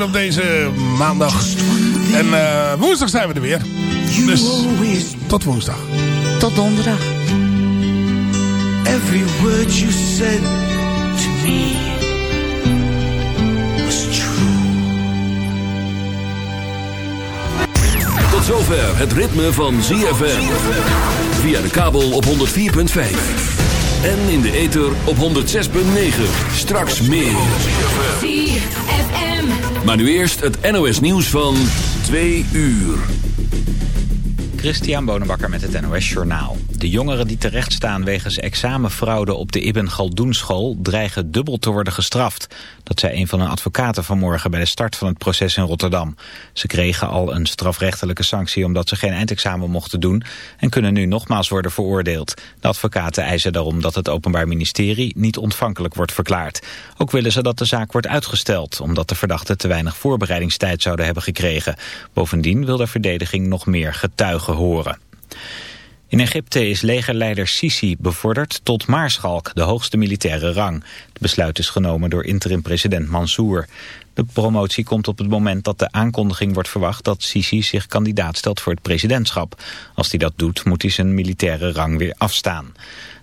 weer op deze maandag. En uh, woensdag zijn we er weer. Dus tot woensdag. Tot donderdag. Every word you said to me was true. Tot zover het ritme van ZFM. Via de kabel op 104.5. En in de ether op 106.9. Straks meer. ZFM. Maar nu eerst het NOS nieuws van 2 uur. Christian Bonenbakker met het NOS Journaal. De jongeren die terechtstaan wegens examenfraude op de Ibn Galdoen school dreigen dubbel te worden gestraft. Dat zei een van hun advocaten vanmorgen bij de start van het proces in Rotterdam. Ze kregen al een strafrechtelijke sanctie omdat ze geen eindexamen mochten doen en kunnen nu nogmaals worden veroordeeld. De advocaten eisen daarom dat het Openbaar Ministerie niet ontvankelijk wordt verklaard. Ook willen ze dat de zaak wordt uitgesteld, omdat de verdachten te weinig voorbereidingstijd zouden hebben gekregen. Bovendien wil de verdediging nog meer getuigen horen. In Egypte is legerleider Sisi bevorderd tot maarschalk, de hoogste militaire rang. Het besluit is genomen door interim-president Mansour. De promotie komt op het moment dat de aankondiging wordt verwacht dat Sisi zich kandidaat stelt voor het presidentschap. Als hij dat doet, moet hij zijn militaire rang weer afstaan.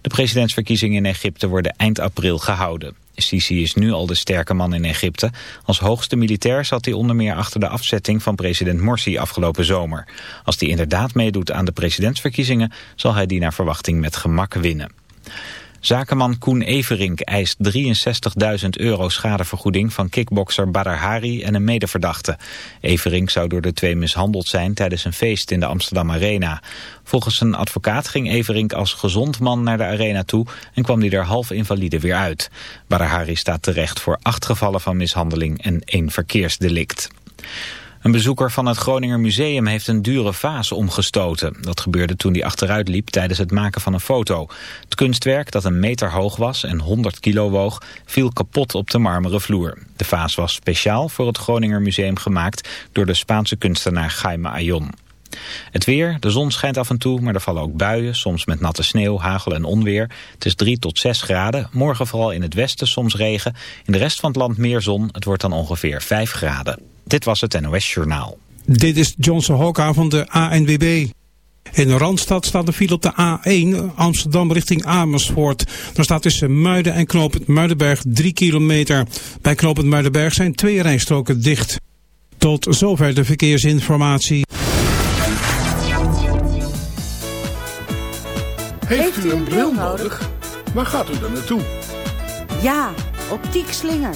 De presidentsverkiezingen in Egypte worden eind april gehouden. Sisi is nu al de sterke man in Egypte. Als hoogste militair zat hij onder meer achter de afzetting van president Morsi afgelopen zomer. Als hij inderdaad meedoet aan de presidentsverkiezingen zal hij die naar verwachting met gemak winnen. Zakenman Koen Everink eist 63.000 euro schadevergoeding van kickbokser Badr Hari en een medeverdachte. Everink zou door de twee mishandeld zijn tijdens een feest in de Amsterdam Arena. Volgens zijn advocaat ging Everink als gezond man naar de arena toe en kwam hij er half invalide weer uit. Badr Hari staat terecht voor acht gevallen van mishandeling en één verkeersdelict. Een bezoeker van het Groninger Museum heeft een dure vaas omgestoten. Dat gebeurde toen hij achteruit liep tijdens het maken van een foto. Het kunstwerk, dat een meter hoog was en 100 kilo woog, viel kapot op de marmeren vloer. De vaas was speciaal voor het Groninger Museum gemaakt door de Spaanse kunstenaar Jaime Ayon. Het weer, de zon schijnt af en toe, maar er vallen ook buien, soms met natte sneeuw, hagel en onweer. Het is 3 tot 6 graden, morgen vooral in het westen soms regen. In de rest van het land meer zon, het wordt dan ongeveer 5 graden. Dit was het NOS Journaal. Dit is Johnson Hokka van de ANWB. In de Randstad staat de file op de A1 Amsterdam richting Amersfoort. Daar staat tussen Muiden en Knopend Muidenberg 3 kilometer. Bij Knopend Muidenberg zijn twee rijstroken dicht. Tot zover de verkeersinformatie. Heeft u een bril nodig? Waar gaat u dan naartoe? Ja, optiek slinger.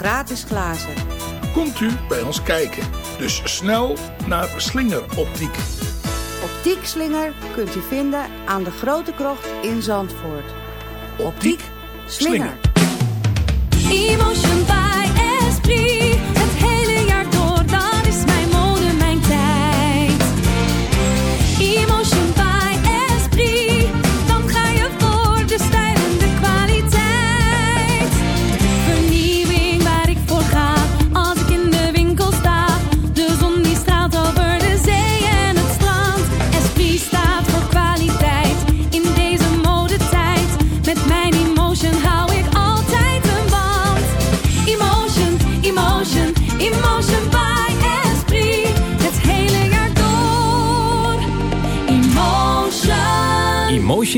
gratis glazen. Komt u bij ons kijken. Dus snel naar Slinger Optiek. Optiek Slinger kunt u vinden aan de Grote Krocht in Zandvoort. Optiek Slinger. Emotion by Esprit.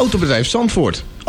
Autobedrijf Zandvoort.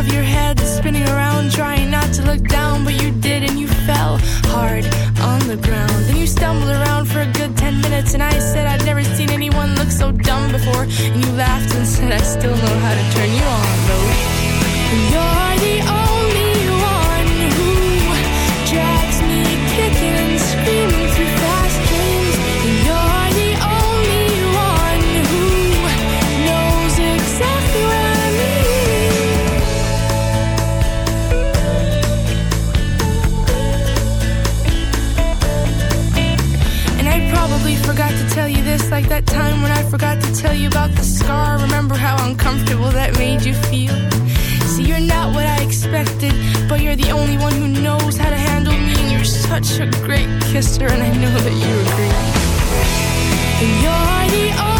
above your head, spinning around, trying not to look down, but you did and you fell hard on the ground. Then you stumbled around for a good ten minutes, and I said I'd never seen anyone look so dumb before. And you laughed and said I still know how to turn you on, though. You're the only tell you this, like that time when I forgot to tell you about the scar. Remember how uncomfortable that made you feel? See, you're not what I expected, but you're the only one who knows how to handle me, and you're such a great kisser, and I know that you agree. You're the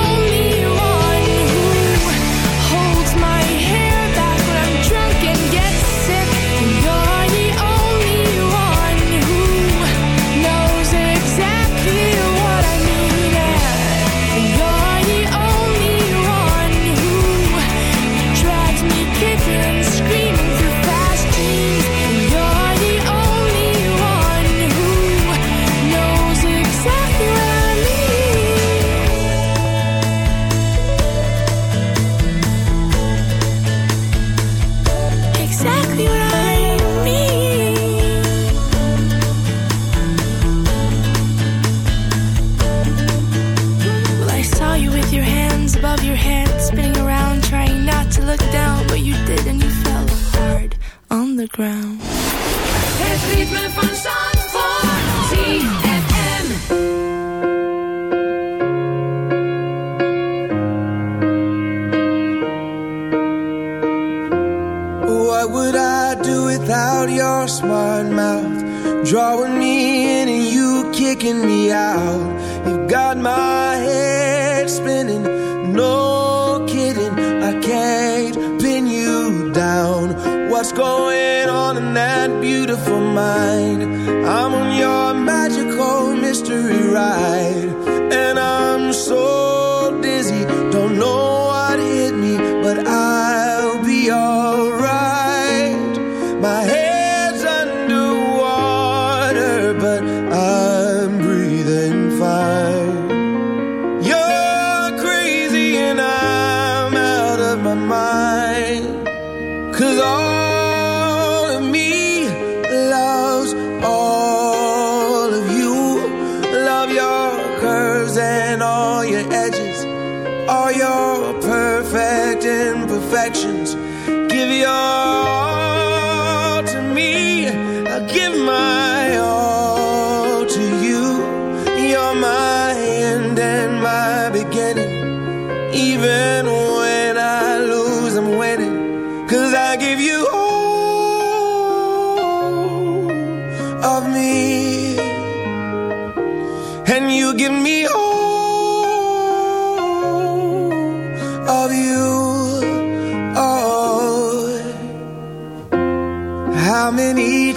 your perfect imperfections. Give your all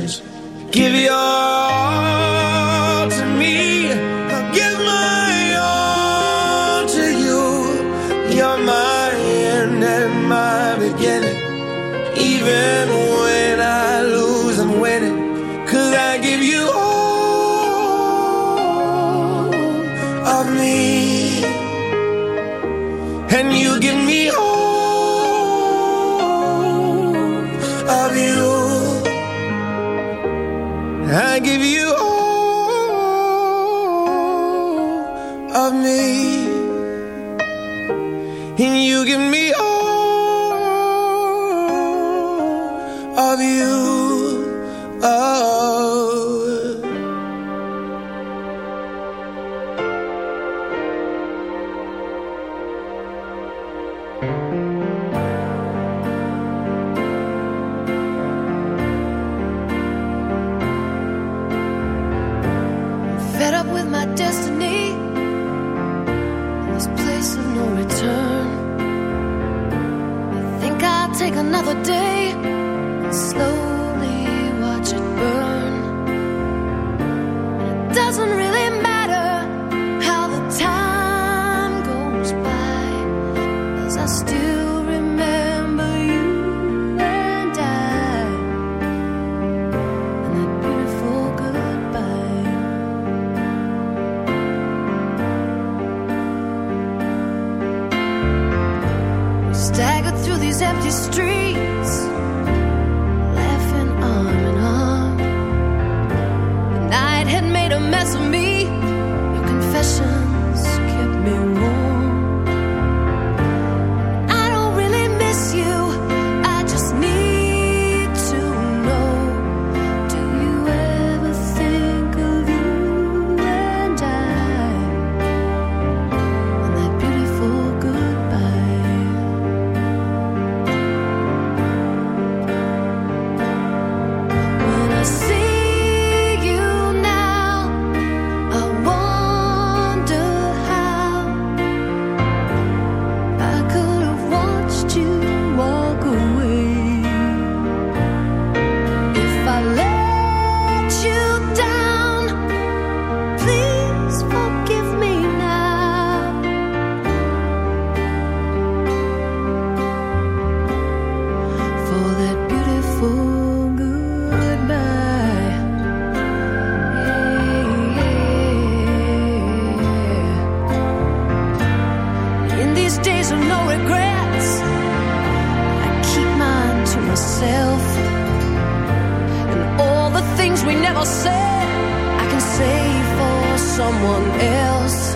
decisions take another day. And History. Someone else.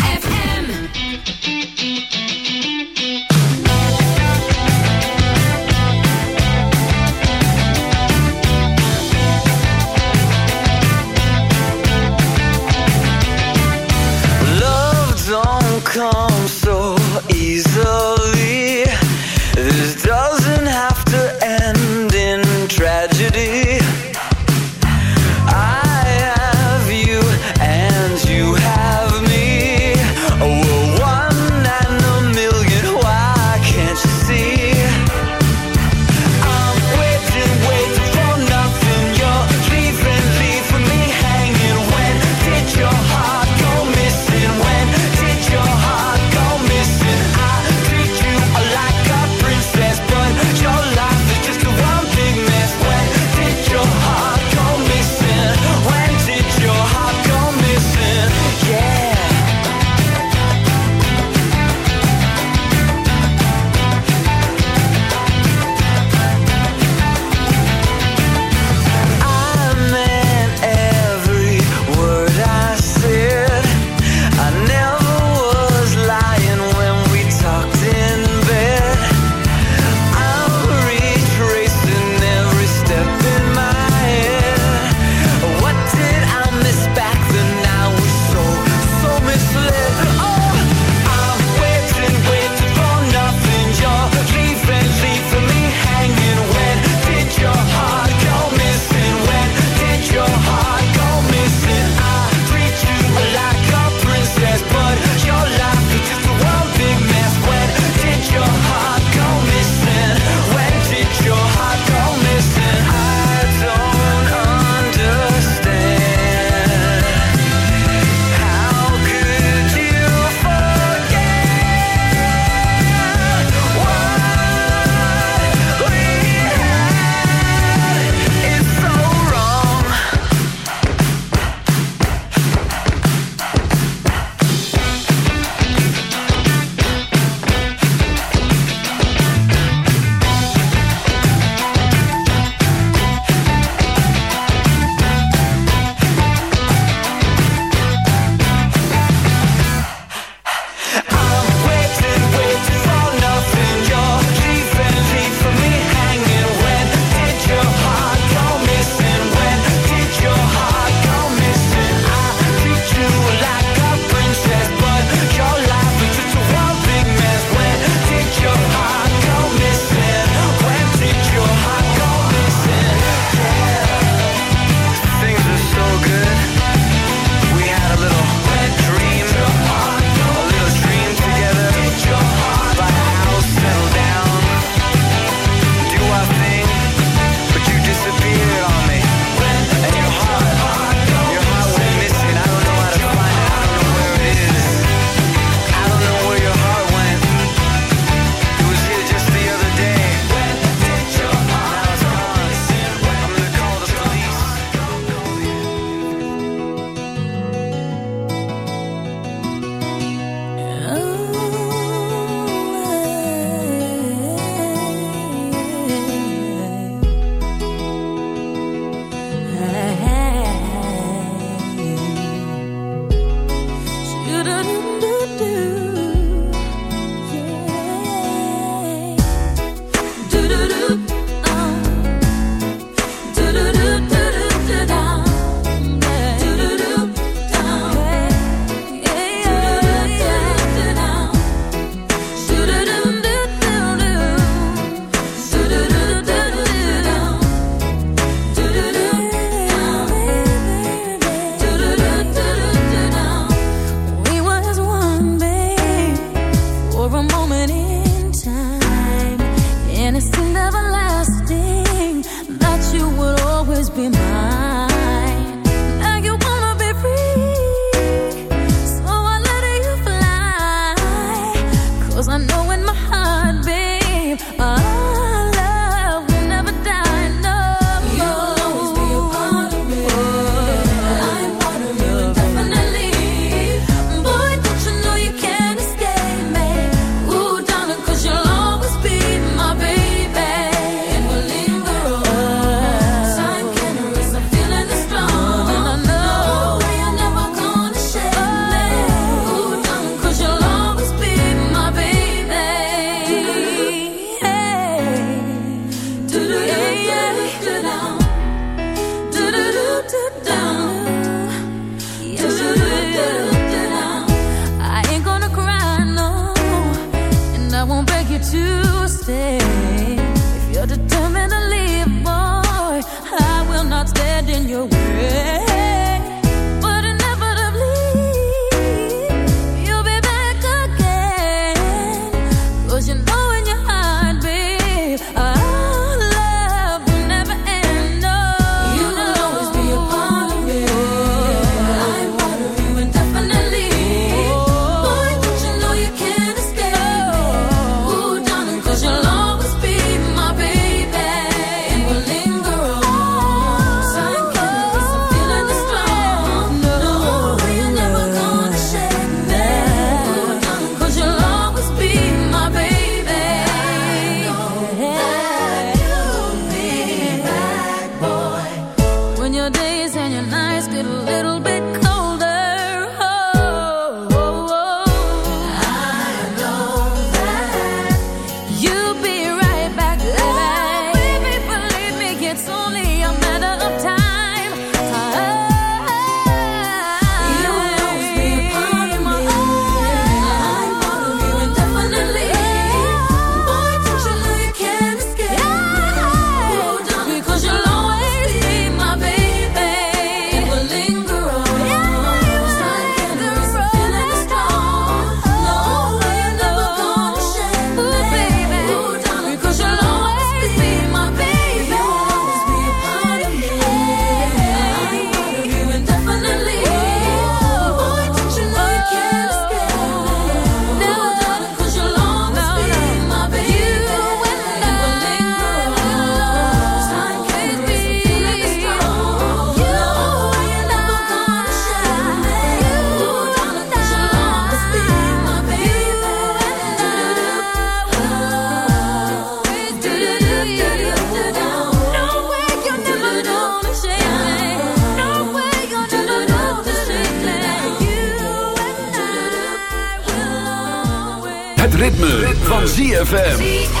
ZFM.